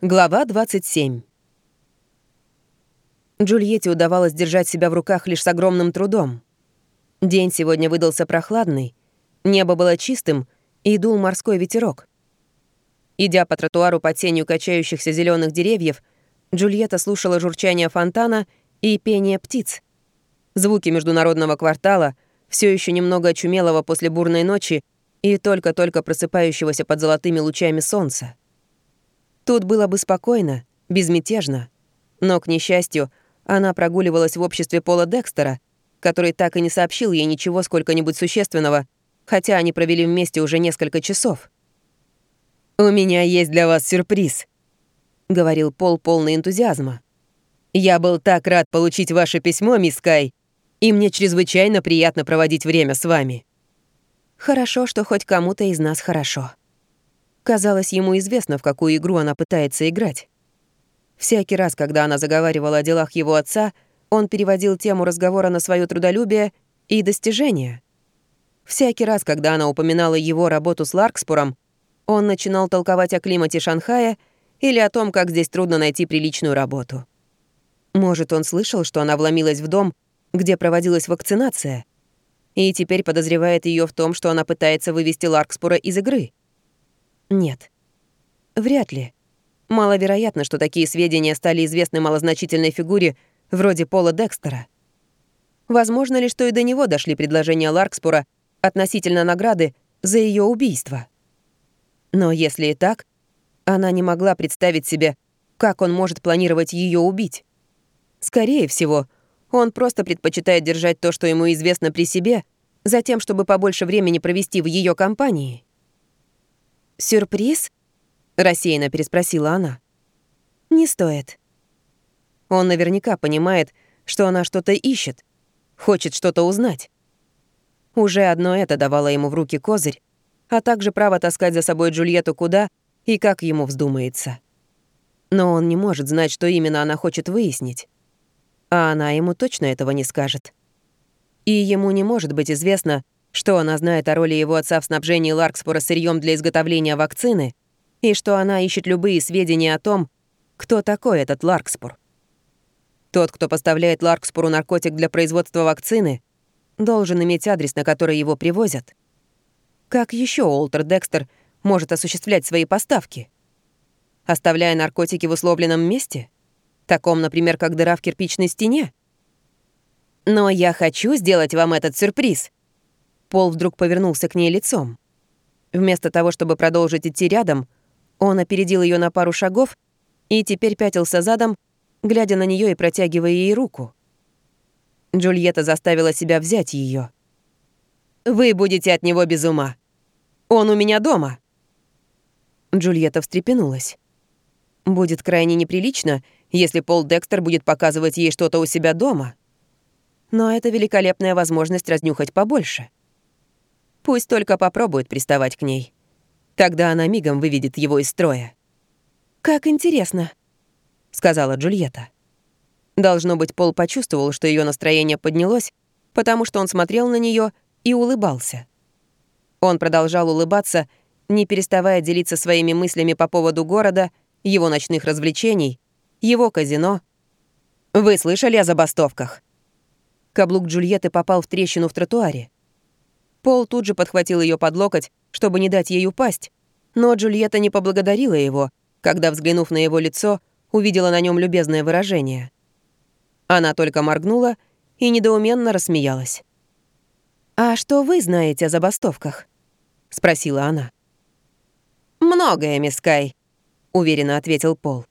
Глава 27. Джульетте удавалось держать себя в руках лишь с огромным трудом. День сегодня выдался прохладный, небо было чистым и дул морской ветерок. Идя по тротуару под тенью качающихся зеленых деревьев, Джульетта слушала журчание фонтана и пение птиц. Звуки международного квартала, все еще немного очумелого после бурной ночи и только-только просыпающегося под золотыми лучами солнца. Тут было бы спокойно, безмятежно. Но, к несчастью, она прогуливалась в обществе Пола Декстера, который так и не сообщил ей ничего сколько-нибудь существенного, хотя они провели вместе уже несколько часов. «У меня есть для вас сюрприз», — говорил Пол полный энтузиазма. «Я был так рад получить ваше письмо, мисс Кай, и мне чрезвычайно приятно проводить время с вами». Хорошо, что хоть кому-то из нас хорошо. Казалось, ему известно, в какую игру она пытается играть. Всякий раз, когда она заговаривала о делах его отца, он переводил тему разговора на свое трудолюбие и достижения. Всякий раз, когда она упоминала его работу с Ларкспуром, он начинал толковать о климате Шанхая или о том, как здесь трудно найти приличную работу. Может, он слышал, что она вломилась в дом, где проводилась вакцинация, и теперь подозревает ее в том, что она пытается вывести Ларкспура из игры — нет. Вряд ли. Маловероятно, что такие сведения стали известны малозначительной фигуре вроде Пола Декстера. Возможно ли, что и до него дошли предложения Ларкспура относительно награды за ее убийство? Но если и так, она не могла представить себе, как он может планировать ее убить. Скорее всего, он просто предпочитает держать то, что ему известно при себе, за тем, чтобы побольше времени провести в ее компании. «Сюрприз?» — рассеянно переспросила она. «Не стоит». Он наверняка понимает, что она что-то ищет, хочет что-то узнать. Уже одно это давало ему в руки козырь, а также право таскать за собой Джульетту куда и как ему вздумается. Но он не может знать, что именно она хочет выяснить. А она ему точно этого не скажет. И ему не может быть известно, что она знает о роли его отца в снабжении Ларкспора сырьем для изготовления вакцины, и что она ищет любые сведения о том, кто такой этот Ларкспор. Тот, кто поставляет Ларкспору наркотик для производства вакцины, должен иметь адрес, на который его привозят. Как еще Уолтер Декстер может осуществлять свои поставки? Оставляя наркотики в условленном месте? Таком, например, как дыра в кирпичной стене? Но я хочу сделать вам этот сюрприз, Пол вдруг повернулся к ней лицом. Вместо того, чтобы продолжить идти рядом, он опередил ее на пару шагов и теперь пятился задом, глядя на нее и протягивая ей руку. Джульетта заставила себя взять ее. «Вы будете от него без ума. Он у меня дома». Джульетта встрепенулась. Будет крайне неприлично, если Пол Декстер будет показывать ей что-то у себя дома. Но это великолепная возможность разнюхать побольше. Пусть только попробует приставать к ней. Тогда она мигом выведет его из строя. «Как интересно», — сказала Джульетта. Должно быть, Пол почувствовал, что ее настроение поднялось, потому что он смотрел на нее и улыбался. Он продолжал улыбаться, не переставая делиться своими мыслями по поводу города, его ночных развлечений, его казино. «Вы слышали о забастовках?» Каблук Джульетты попал в трещину в тротуаре. Пол тут же подхватил ее под локоть, чтобы не дать ей упасть, но Джульетта не поблагодарила его, когда, взглянув на его лицо, увидела на нем любезное выражение. Она только моргнула и недоуменно рассмеялась. «А что вы знаете о забастовках?» — спросила она. «Многое, мисс Кай», — уверенно ответил Пол.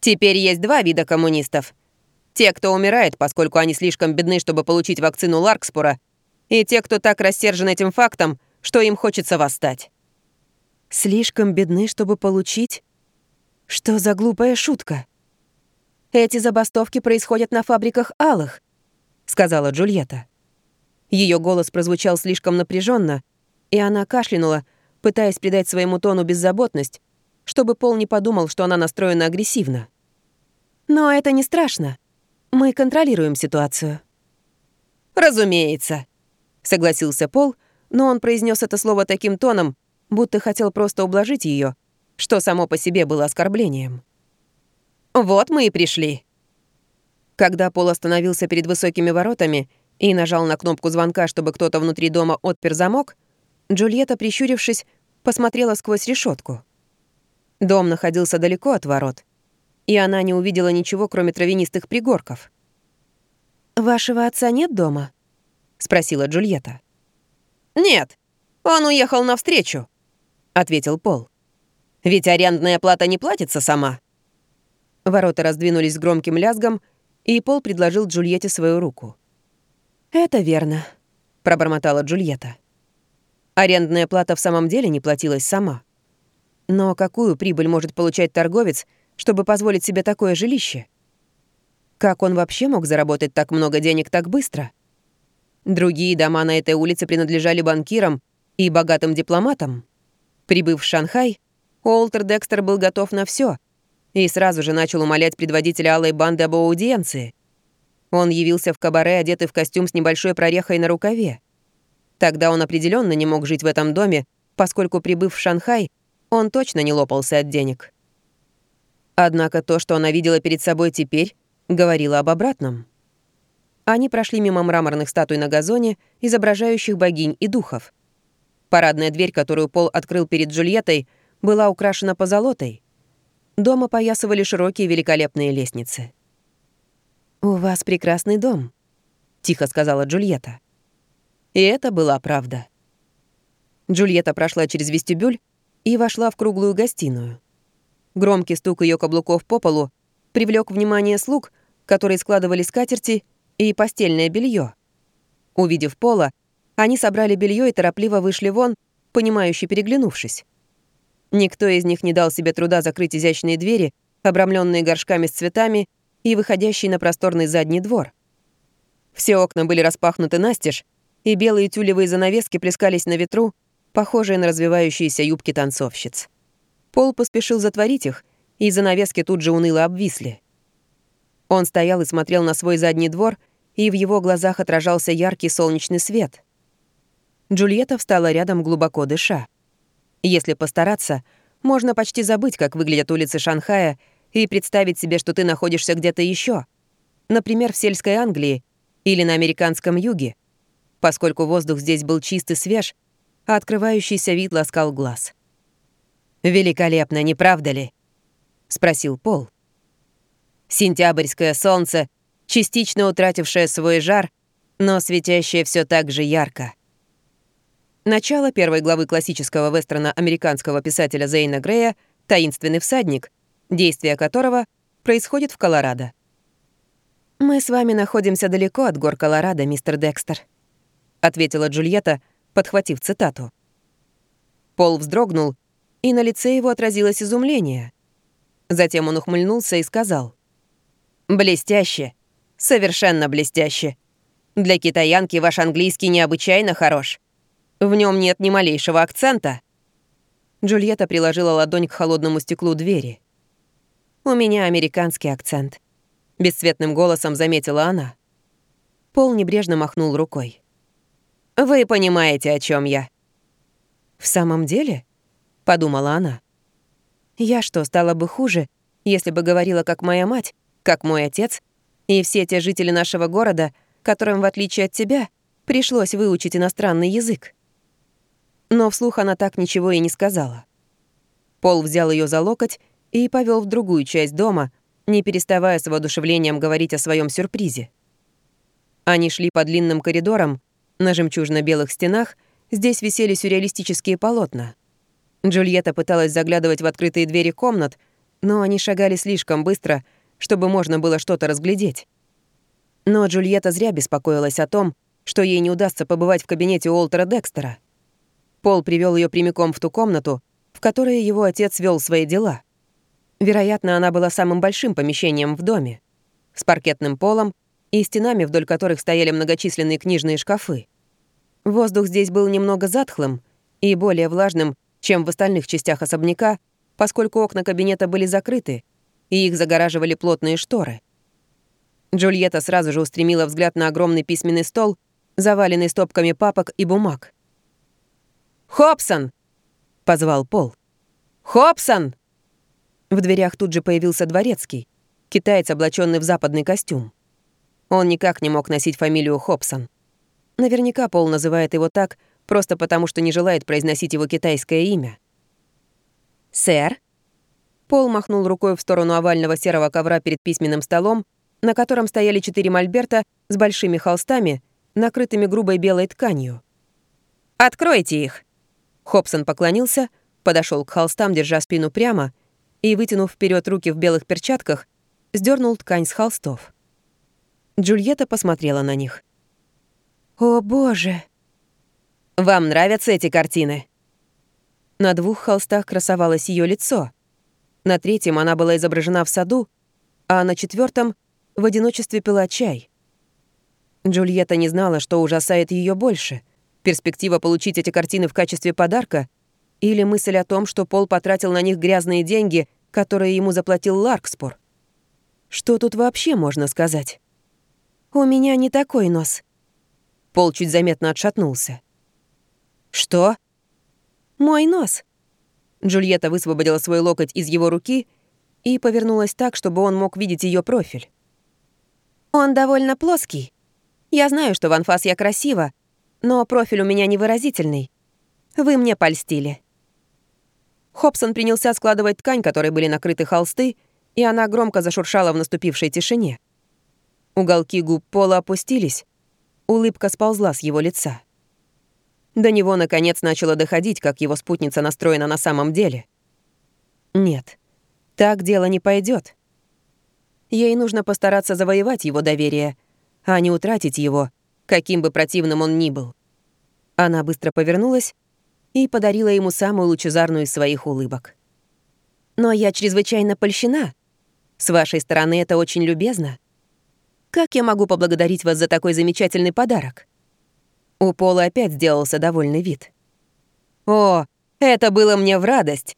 «Теперь есть два вида коммунистов. Те, кто умирает, поскольку они слишком бедны, чтобы получить вакцину Ларкспора, и те, кто так рассержен этим фактом, что им хочется восстать. Слишком бедны, чтобы получить? Что за глупая шутка? Эти забастовки происходят на фабриках алых, сказала Джульетта. Ее голос прозвучал слишком напряженно, и она кашлянула, пытаясь придать своему тону беззаботность, чтобы Пол не подумал, что она настроена агрессивно. Но это не страшно. Мы контролируем ситуацию. Разумеется, согласился Пол, но он произнес это слово таким тоном, будто хотел просто ублажить ее, что само по себе было оскорблением. «Вот мы и пришли». Когда Пол остановился перед высокими воротами и нажал на кнопку звонка, чтобы кто-то внутри дома отпер замок, Джульетта, прищурившись, посмотрела сквозь решетку. Дом находился далеко от ворот, и она не увидела ничего, кроме травянистых пригорков. «Вашего отца нет дома?» — спросила Джульетта. «Нет, он уехал навстречу», — ответил Пол. «Ведь арендная плата не платится сама». Ворота раздвинулись громким лязгом, и Пол предложил Джульетте свою руку. «Это верно», — пробормотала Джульетта. Арендная плата в самом деле не платилась сама. Но какую прибыль может получать торговец, чтобы позволить себе такое жилище? Как он вообще мог заработать так много денег так быстро? Другие дома на этой улице принадлежали банкирам и богатым дипломатам. Прибыв в Шанхай, Уолтер Декстер был готов на все и сразу же начал умолять предводителя алой банды об аудиенции. Он явился в кабаре, одетый в костюм с небольшой прорехой на рукаве. Тогда он определенно не мог жить в этом доме, поскольку, прибыв в Шанхай, он точно не лопался от денег. Однако то, что она видела перед собой теперь, говорило об обратном. Они прошли мимо мраморных статуй на газоне, изображающих богинь и духов. Парадная дверь, которую Пол открыл перед Джульеттой, была украшена позолотой. Дом опоясывали широкие великолепные лестницы. «У вас прекрасный дом», — тихо сказала Джульетта. И это была правда. Джульетта прошла через вестибюль и вошла в круглую гостиную. Громкий стук ее каблуков по полу привлек внимание слуг, которые складывали скатерти и постельное белье. Увидев Пола, они собрали белье и торопливо вышли вон, понимающе переглянувшись. Никто из них не дал себе труда закрыть изящные двери, обрамленные горшками с цветами и выходящие на просторный задний двор. Все окна были распахнуты настежь, и белые тюлевые занавески плескались на ветру, похожие на развивающиеся юбки танцовщиц. Пол поспешил затворить их, и занавески тут же уныло обвисли. Он стоял и смотрел на свой задний двор, и в его глазах отражался яркий солнечный свет. Джульетта встала рядом, глубоко дыша. Если постараться, можно почти забыть, как выглядят улицы Шанхая, и представить себе, что ты находишься где-то еще, например, в сельской Англии или на американском юге, поскольку воздух здесь был чист и свеж, а открывающийся вид ласкал глаз. «Великолепно, не правда ли?» — спросил Пол. Сентябрьское солнце, частично утратившее свой жар, но светящее все так же ярко. Начало первой главы классического вестерна американского писателя Зейна Грея «Таинственный всадник», действие которого происходит в Колорадо. «Мы с вами находимся далеко от гор Колорадо, мистер Декстер», — ответила Джульетта, подхватив цитату. Пол вздрогнул, и на лице его отразилось изумление. Затем он ухмыльнулся и сказал. «Блестяще. Совершенно блестяще. Для китаянки ваш английский необычайно хорош. В нем нет ни малейшего акцента». Джульетта приложила ладонь к холодному стеклу двери. «У меня американский акцент», — бесцветным голосом заметила она. Пол небрежно махнул рукой. «Вы понимаете, о чем я». «В самом деле?» — подумала она. «Я что, стала бы хуже, если бы говорила как моя мать, как мой отец и все те жители нашего города, которым, в отличие от тебя, пришлось выучить иностранный язык?» Но вслух она так ничего и не сказала. Пол взял ее за локоть и повел в другую часть дома, не переставая с воодушевлением говорить о своем сюрпризе. Они шли по длинным коридорам, на жемчужно-белых стенах здесь висели сюрреалистические полотна. Джульетта пыталась заглядывать в открытые двери комнат, но они шагали слишком быстро, чтобы можно было что-то разглядеть. Но Джульетта зря беспокоилась о том, что ей не удастся побывать в кабинете Уолтера Декстера. Пол привел ее прямиком в ту комнату, в которой его отец вел свои дела. Вероятно, она была самым большим помещением в доме, с паркетным полом и стенами, вдоль которых стояли многочисленные книжные шкафы. Воздух здесь был немного затхлым и более влажным, чем в остальных частях особняка, поскольку окна кабинета были закрыты, и их загораживали плотные шторы. Джульетта сразу же устремила взгляд на огромный письменный стол, заваленный стопками папок и бумаг. «Хобсон!» — позвал Пол. «Хобсон!» В дверях тут же появился дворецкий, китаец, облаченный в западный костюм. Он никак не мог носить фамилию Хобсон. Наверняка Пол называет его так, просто потому что не желает произносить его китайское имя. «Сэр?» Пол махнул рукой в сторону овального серого ковра перед письменным столом, на котором стояли четыре мольберта с большими холстами, накрытыми грубой белой тканью. «Откройте их!» Хобсон поклонился, подошел к холстам, держа спину прямо, и, вытянув вперед руки в белых перчатках, сдернул ткань с холстов. Джульетта посмотрела на них. «О, боже!» «Вам нравятся эти картины?» На двух холстах красовалось ее лицо. На третьем она была изображена в саду, а на четвертом в одиночестве пила чай. Джульетта не знала, что ужасает ее больше — перспектива получить эти картины в качестве подарка или мысль о том, что Пол потратил на них грязные деньги, которые ему заплатил Ларкспор. Что тут вообще можно сказать? «У меня не такой нос». Пол чуть заметно отшатнулся. «Что?» «Мой нос». Джульетта высвободила свой локоть из его руки и повернулась так, чтобы он мог видеть ее профиль. Он довольно плоский. Я знаю, что в анфас я красива, но профиль у меня невыразительный. Вы мне польстили». Хобсон принялся складывать ткань, которой были накрыты холсты, и она громко зашуршала в наступившей тишине. Уголки губ Пола опустились, улыбка сползла с его лица. До него, наконец, начало доходить, как его спутница настроена на самом деле. Нет, так дело не пойдет. Ей нужно постараться завоевать его доверие, а не утратить его, каким бы противным он ни был. Она быстро повернулась и подарила ему самую лучезарную из своих улыбок. «Но я чрезвычайно польщена. С вашей стороны это очень любезно. Как я могу поблагодарить вас за такой замечательный подарок?» У Пола опять сделался довольный вид. «О, это было мне в радость.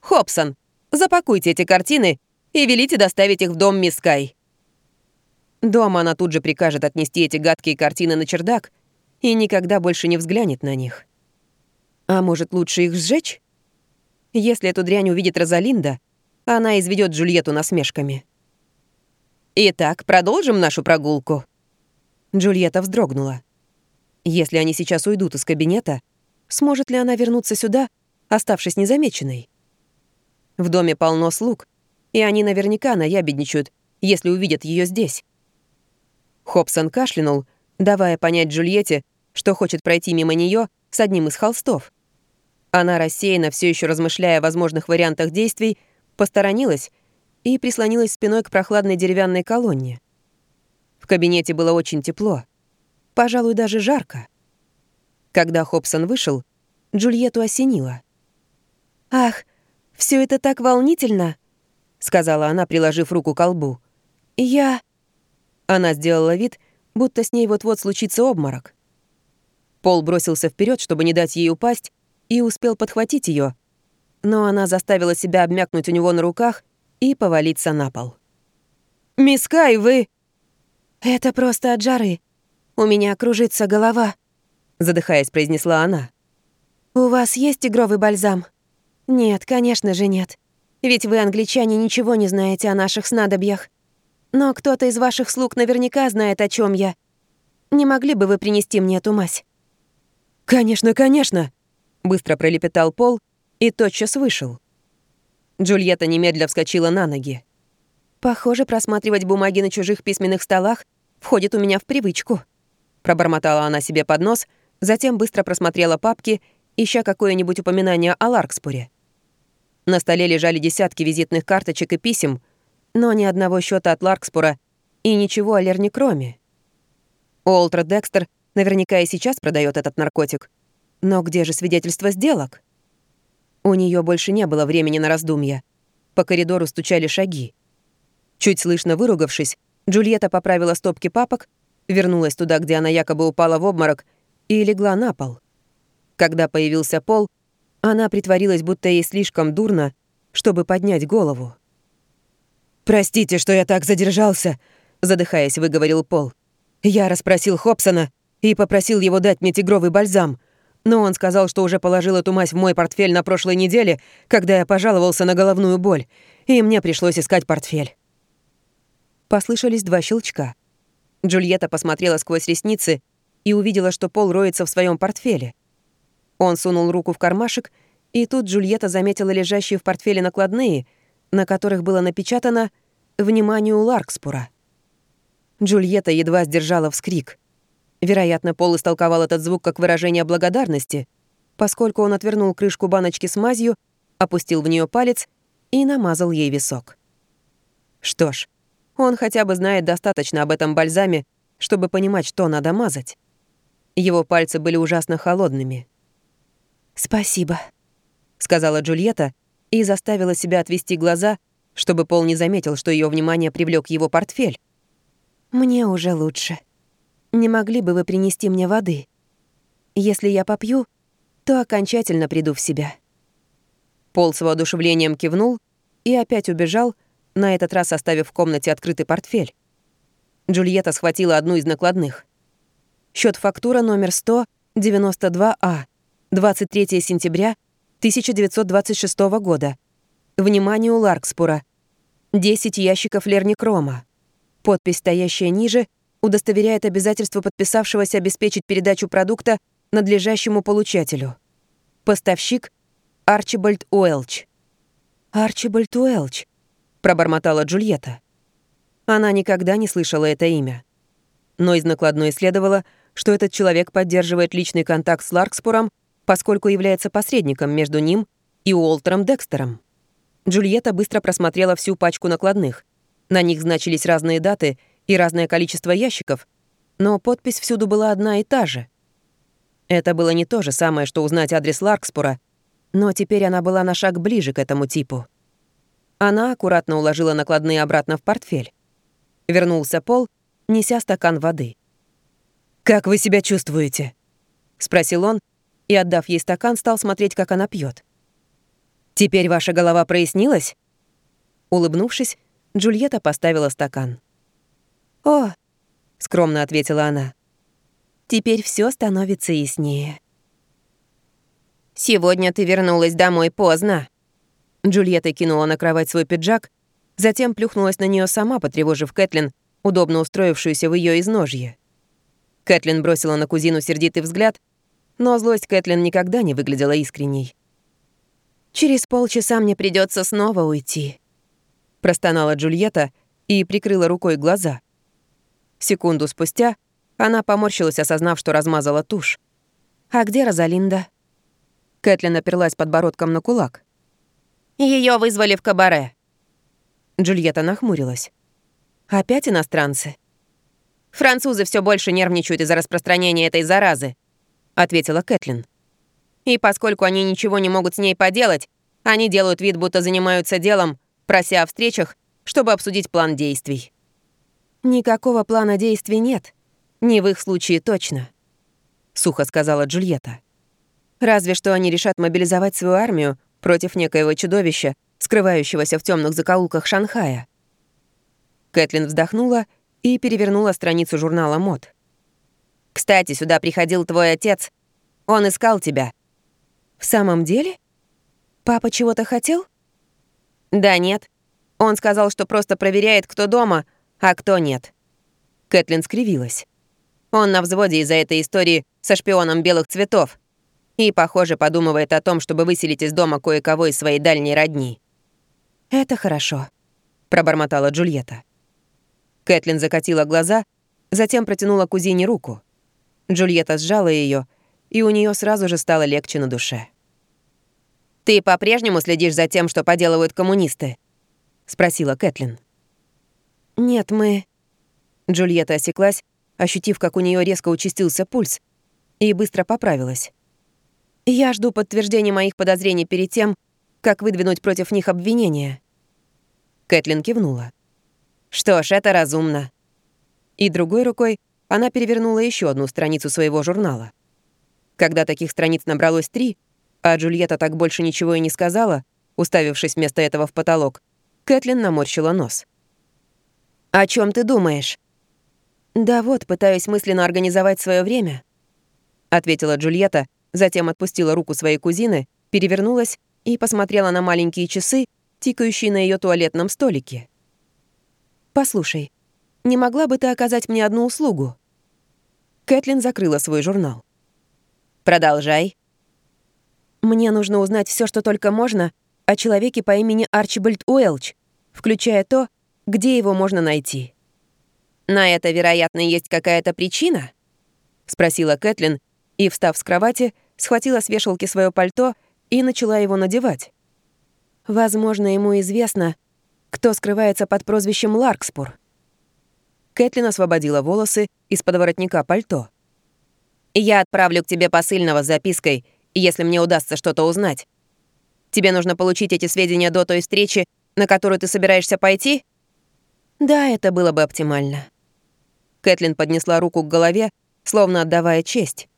Хобсон, запакуйте эти картины и велите доставить их в дом мисс Кай. Дома она тут же прикажет отнести эти гадкие картины на чердак и никогда больше не взглянет на них. А может, лучше их сжечь? Если эту дрянь увидит Розалинда, она изведет Джульетту насмешками. «Итак, продолжим нашу прогулку?» Джульетта вздрогнула. Если они сейчас уйдут из кабинета, сможет ли она вернуться сюда, оставшись незамеченной? В доме полно слуг, и они наверняка наябедничают, если увидят ее здесь. Хобсон кашлянул, давая понять Джульетте, что хочет пройти мимо нее с одним из холстов. Она рассеянно, все еще размышляя о возможных вариантах действий, посторонилась и прислонилась спиной к прохладной деревянной колонне. В кабинете было очень тепло. Пожалуй, даже жарко. Когда Хобсон вышел, Джульетту осенило. «Ах, все это так волнительно!» сказала она, приложив руку к колбу. «Я...» Она сделала вид, будто с ней вот-вот случится обморок. Пол бросился вперед, чтобы не дать ей упасть, и успел подхватить ее, но она заставила себя обмякнуть у него на руках и повалиться на пол. «Мисс Кай, вы...» «Это просто от жары. У меня кружится голова», — задыхаясь, произнесла она. «У вас есть тигровый бальзам?» «Нет, конечно же нет. Ведь вы, англичане, ничего не знаете о наших снадобьях. Но кто-то из ваших слуг наверняка знает, о чем я. Не могли бы вы принести мне эту мазь?» «Конечно, конечно!» — быстро пролепетал Пол и тотчас вышел. Джульетта немедля вскочила на ноги. «Похоже, просматривать бумаги на чужих письменных столах входит у меня в привычку», — пробормотала она себе под нос, затем быстро просмотрела папки, ища какое-нибудь упоминание о Ларкспуре. На столе лежали десятки визитных карточек и писем, но ни одного счета от Ларкспура и ничего о Лерне Кроме. Уолтер Декстер наверняка и сейчас продает этот наркотик. Но где же свидетельство сделок? У нее больше не было времени на раздумья. По коридору стучали шаги. Чуть слышно выругавшись, Джульетта поправила стопки папок, вернулась туда, где она якобы упала в обморок, и легла на пол. Когда появился Пол, она притворилась, будто ей слишком дурно, чтобы поднять голову. «Простите, что я так задержался», — задыхаясь, выговорил Пол. «Я расспросил Хобсона и попросил его дать мне тигровый бальзам. Но он сказал, что уже положил эту мазь в мой портфель на прошлой неделе, когда я пожаловался на головную боль, и мне пришлось искать портфель. Послышались два щелчка. Джульетта посмотрела сквозь ресницы и увидела, что Пол роется в своем портфеле. Он сунул руку в кармашек, и тут Джульетта заметила лежащие в портфеле накладные, на которых было напечатано «Вниманию Ларкспура». Джульетта едва сдержала вскрик. Вероятно, Пол истолковал этот звук как выражение благодарности, поскольку он отвернул крышку баночки с мазью, опустил в нее палец и намазал ей висок. Что ж, он хотя бы знает достаточно об этом бальзаме, чтобы понимать, что надо мазать. Его пальцы были ужасно холодными. «Спасибо», — сказала Джульетта и заставила себя отвести глаза, чтобы Пол не заметил, что ее внимание привлек его портфель. «Мне уже лучше. Не могли бы вы принести мне воды? Если я попью, то окончательно приду в себя». Пол с воодушевлением кивнул и опять убежал, на этот раз оставив в комнате открытый портфель. Джульетта схватила одну из накладных. Счет фактура номер 192А, 23 сентября 1926 года. Вниманию Ларкспура. 10 ящиков лерникрома. Подпись, стоящая ниже, удостоверяет обязательство подписавшегося обеспечить передачу продукта надлежащему получателю. Поставщик — Арчибальд Уэлч. «Арчибальд Уэлч», — пробормотала Джульетта. Она никогда не слышала это имя. Но из накладной следовало, что этот человек поддерживает личный контакт с Ларкспуром, поскольку является посредником между ним и Уолтером Декстером. Джульетта быстро просмотрела всю пачку накладных — на них значились разные даты и разное количество ящиков, но подпись всюду была одна и та же. Это было не то же самое, что узнать адрес Ларкспура, но теперь она была на шаг ближе к этому типу. Она аккуратно уложила накладные обратно в портфель. Вернулся Пол, неся стакан воды. «Как вы себя чувствуете?» — спросил он, и, отдав ей стакан, стал смотреть, как она пьет. «Теперь ваша голова прояснилась?» Улыбнувшись, Джульетта поставила стакан. «О!» — скромно ответила она. «Теперь все становится яснее». «Сегодня ты вернулась домой поздно». Джульетта кинула на кровать свой пиджак, затем плюхнулась на нее сама, потревожив Кэтлин, удобно устроившуюся в ее изножье. Кэтлин бросила на кузину сердитый взгляд, но злость Кэтлин никогда не выглядела искренней. «Через полчаса мне придется снова уйти», простонала Джульетта и прикрыла рукой глаза. Секунду спустя она поморщилась, осознав, что размазала тушь. «А где Розалинда?» Кэтлин оперлась подбородком на кулак. Ее вызвали в кабаре». Джульетта нахмурилась. «Опять иностранцы?» «Французы все больше нервничают из-за распространения этой заразы», — ответила Кэтлин. «И поскольку они ничего не могут с ней поделать, они делают вид, будто занимаются делом, прося о встречах, чтобы обсудить план действий. «Никакого плана действий нет. Не в их случае точно», — сухо сказала Джульетта. «Разве что они решат мобилизовать свою армию против некоего чудовища, скрывающегося в темных закоулках Шанхая». Кэтлин вздохнула и перевернула страницу журнала «Мод». «Кстати, сюда приходил твой отец. Он искал тебя». «В самом деле? Папа чего-то хотел?» «Да нет. Он сказал, что просто проверяет, кто дома, а кто нет». Кэтлин скривилась. Он на взводе из-за этой истории со шпионом белых цветов. И, похоже, подумывает о том, чтобы выселить из дома кое-кого из своей дальней родни. «Это хорошо», — пробормотала Джульетта. Кэтлин закатила глаза, затем протянула кузине руку. Джульетта сжала ее, и у нее сразу же стало легче на душе. «Ты по-прежнему следишь за тем, что поделывают коммунисты?» — спросила Кэтлин. «Нет, мы...» Джульетта осеклась, ощутив, как у нее резко участился пульс, и быстро поправилась. «Я жду подтверждения моих подозрений перед тем, как выдвинуть против них обвинения». Кэтлин кивнула. «Что ж, это разумно». И другой рукой она перевернула еще одну страницу своего журнала. Когда таких страниц набралось три, а Джульетта так больше ничего и не сказала, уставившись вместо этого в потолок. Кэтлин наморщила нос. «О чем ты думаешь?» «Да вот, пытаюсь мысленно организовать свое время», — ответила Джульетта, Затем отпустила руку своей кузины, перевернулась и посмотрела на маленькие часы, тикающие на ее туалетном столике. «Послушай, не могла бы ты оказать мне одну услугу?» Кэтлин закрыла свой журнал. «Продолжай». «Мне нужно узнать все, что только можно о человеке по имени Арчибальд Уэлч, включая то, где его можно найти». «На это, вероятно, есть какая-то причина?» — спросила Кэтлин и, встав с кровати, схватила с вешалки свое пальто и начала его надевать. Возможно, ему известно, кто скрывается под прозвищем Ларкспур. Кэтлин освободила волосы из-под воротника пальто. «Я отправлю к тебе посыльного с запиской, если мне удастся что-то узнать. Тебе нужно получить эти сведения до той встречи, на которую ты собираешься пойти?» «Да, это было бы оптимально». Кэтлин поднесла руку к голове, словно отдавая честь.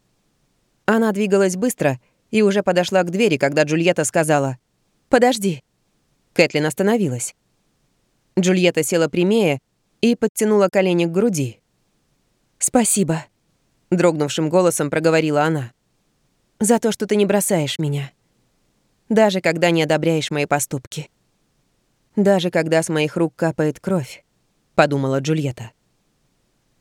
Она двигалась быстро и уже подошла к двери, когда Джульетта сказала «Подожди». Кэтлин остановилась. Джульетта села прямее и подтянула колени к груди. «Спасибо», — дрогнувшим голосом проговорила она. «За то, что ты не бросаешь меня. Даже когда не одобряешь мои поступки. Даже когда с моих рук капает кровь», — подумала Джульетта.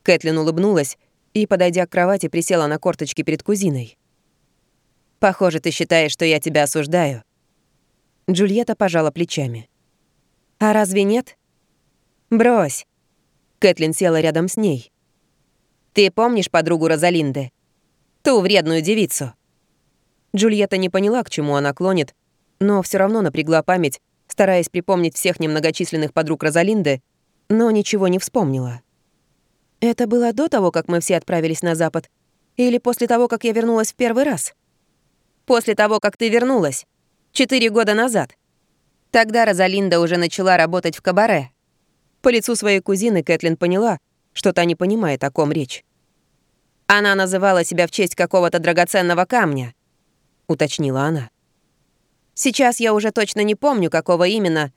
Кэтлин улыбнулась и, подойдя к кровати, присела на корточки перед кузиной. «Похоже, ты считаешь, что я тебя осуждаю». Джульетта пожала плечами. «А разве нет?» «Брось». Кэтлин села рядом с ней. «Ты помнишь подругу Розалинды? Ту вредную девицу?» Джульетта не поняла, к чему она клонит, но все равно напрягла память, стараясь припомнить всех немногочисленных подруг Розалинды, но ничего не вспомнила. Это было до того, как мы все отправились на Запад? Или после того, как я вернулась в первый раз? После того, как ты вернулась. Четыре года назад. Тогда Розалинда уже начала работать в кабаре. По лицу своей кузины Кэтлин поняла, что та не понимает, о ком речь. Она называла себя в честь какого-то драгоценного камня, уточнила она. Сейчас я уже точно не помню, какого именно.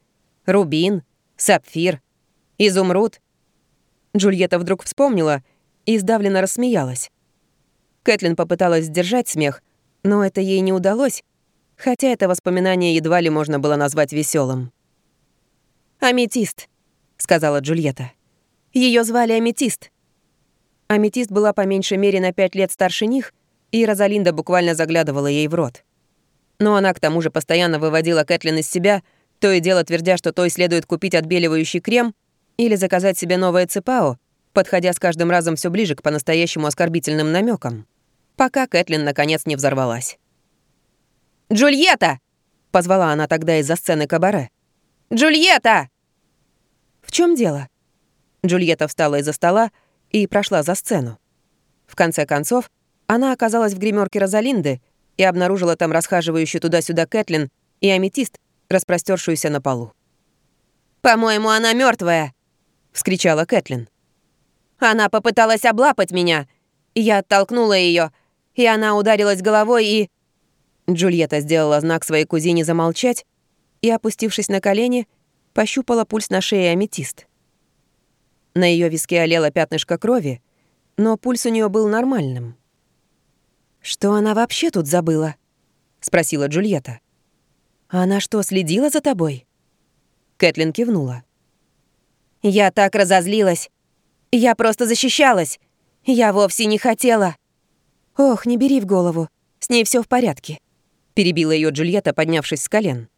Рубин, сапфир, изумруд Джульетта вдруг вспомнила и сдавленно рассмеялась. Кэтлин попыталась сдержать смех, но это ей не удалось, хотя это воспоминание едва ли можно было назвать веселым. «Аметист», — сказала Джульетта. Ее звали Аметист». Аметист была по меньшей мере на пять лет старше них, и Розалинда буквально заглядывала ей в рот. Но она к тому же постоянно выводила Кэтлин из себя, то и дело твердя, что той следует купить отбеливающий крем — или заказать себе новое цепао, подходя с каждым разом все ближе к по-настоящему оскорбительным намекам, пока Кэтлин наконец не взорвалась. «Джульетта!» — позвала она тогда из-за сцены кабаре. «Джульетта!» «В чем дело?» Джульетта встала из-за стола и прошла за сцену. В конце концов, она оказалась в гримерке Розалинды и обнаружила там расхаживающую туда-сюда Кэтлин и аметист, распростершуюся на полу. «По-моему, она мертвая, вскричала Кэтлин. Она попыталась облапать меня. Я оттолкнула ее, и она ударилась головой и... Джульетта сделала знак своей кузине замолчать и, опустившись на колени, пощупала пульс на шее аметист. На ее виске олело пятнышко крови, но пульс у нее был нормальным. «Что она вообще тут забыла?» — спросила Джульетта. «Она что, следила за тобой?» Кэтлин кивнула. Я так разозлилась. Я просто защищалась. Я вовсе не хотела. Ох, не бери в голову. С ней все в порядке. Перебила ее Джульетта, поднявшись с колен.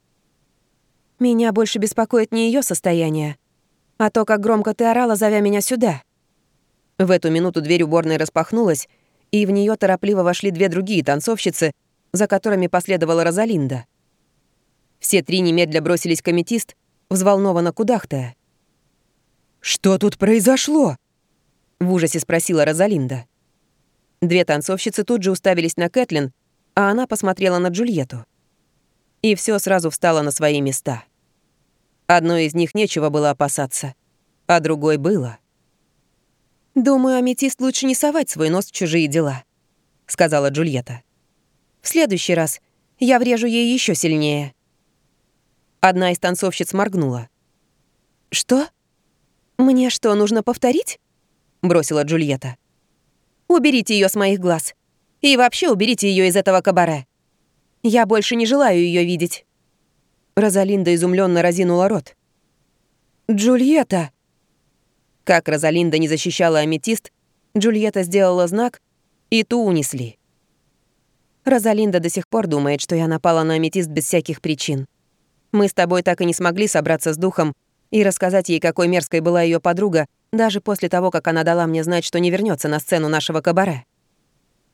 Меня больше беспокоит не ее состояние, а то, как громко ты орала, зовя меня сюда. В эту минуту дверь уборной распахнулась, и в нее торопливо вошли две другие танцовщицы, за которыми последовала Розалинда. Все три немедля бросились к аметист, взволнованно кудахтая. «Что тут произошло?» — в ужасе спросила Розалинда. Две танцовщицы тут же уставились на Кэтлин, а она посмотрела на Джульетту. И все сразу встало на свои места. Одной из них нечего было опасаться, а другой было. «Думаю, аметист лучше не совать свой нос в чужие дела», — сказала Джульетта. «В следующий раз я врежу ей еще сильнее». Одна из танцовщиц моргнула. «Что?» «Мне что, нужно повторить?» — бросила Джульетта. «Уберите ее с моих глаз. И вообще уберите ее из этого кабаре. Я больше не желаю ее видеть». Розалинда изумленно разинула рот. «Джульетта!» Как Розалинда не защищала аметист, Джульетта сделала знак, и ту унесли. Розалинда до сих пор думает, что я напала на аметист без всяких причин. Мы с тобой так и не смогли собраться с духом и рассказать ей, какой мерзкой была ее подруга, даже после того, как она дала мне знать, что не вернется на сцену нашего кабаре.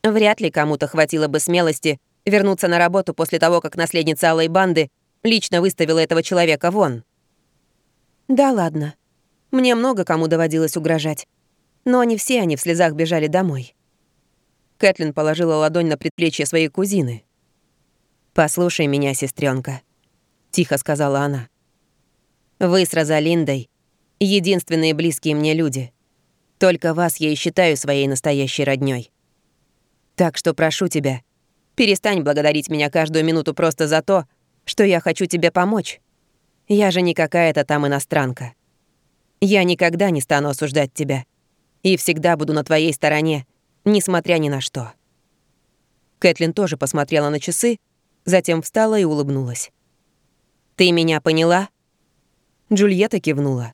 Вряд ли кому-то хватило бы смелости вернуться на работу после того, как наследница Алой Банды лично выставила этого человека вон. Да ладно. Мне много кому доводилось угрожать. Но не все они в слезах бежали домой. Кэтлин положила ладонь на предплечье своей кузины. «Послушай меня, сестренка, тихо сказала она. «Вы с Розалиндой — единственные близкие мне люди. Только вас я и считаю своей настоящей роднёй. Так что прошу тебя, перестань благодарить меня каждую минуту просто за то, что я хочу тебе помочь. Я же не какая-то там иностранка. Я никогда не стану осуждать тебя и всегда буду на твоей стороне, несмотря ни на что». Кэтлин тоже посмотрела на часы, затем встала и улыбнулась. «Ты меня поняла?» Джульетта кивнула.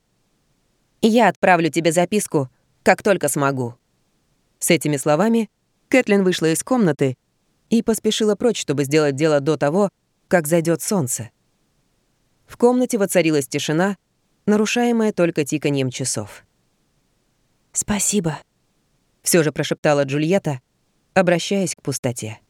«Я отправлю тебе записку, как только смогу». С этими словами Кэтлин вышла из комнаты и поспешила прочь, чтобы сделать дело до того, как зайдет солнце. В комнате воцарилась тишина, нарушаемая только тиканьем часов. «Спасибо», — все же прошептала Джульетта, обращаясь к пустоте.